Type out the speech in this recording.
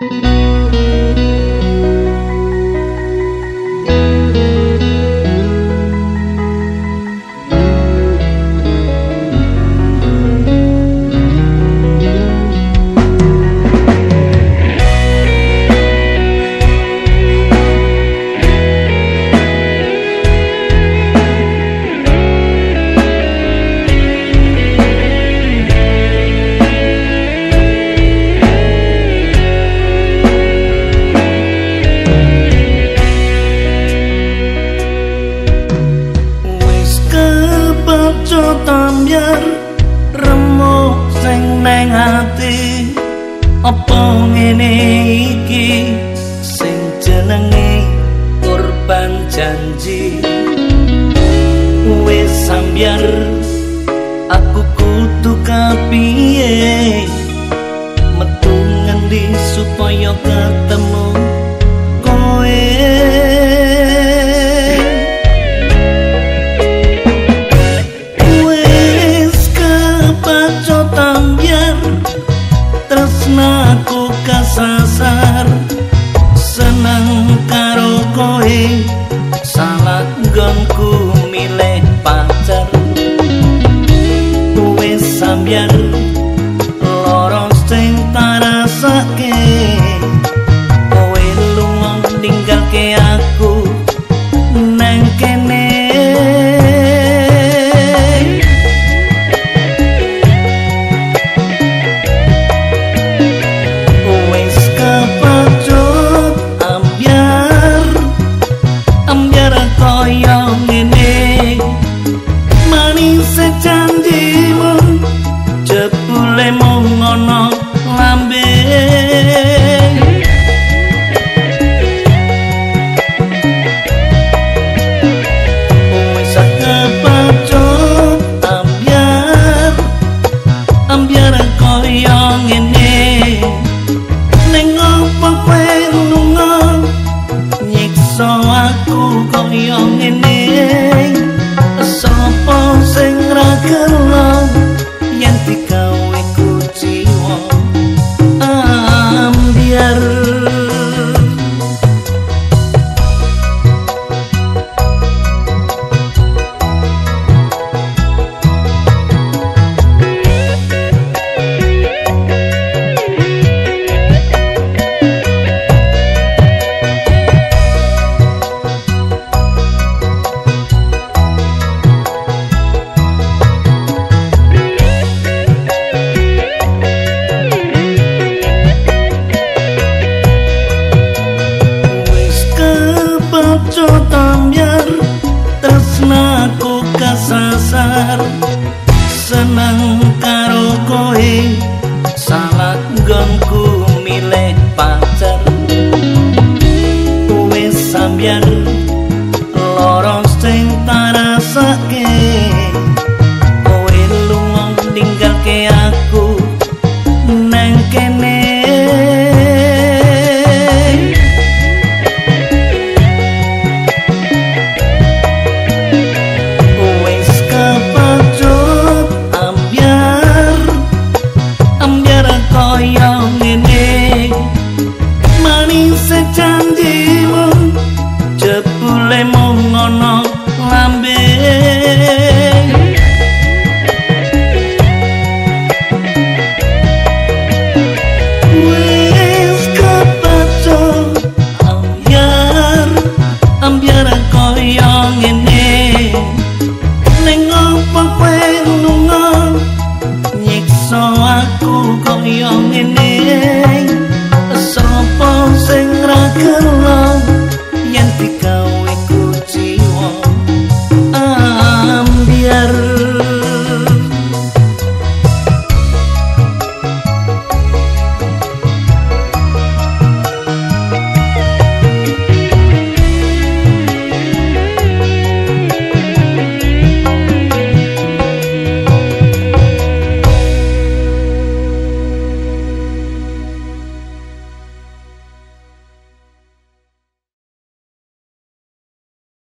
Música tambyar remuk sing neng ati. Apa ngene iki? Sing jenenge korban janji. Wis sambyar aku kudu kapiye? Metu ngendi supaya ketemu kasasar seneng karo koe. Salah gonku milih pacar. Kowe sambiar loro sing tarasake kowe lunga ninggalke aku seneng karo kowe salah gonku milih pacar. Kowe sampeyan lorong sing tarasa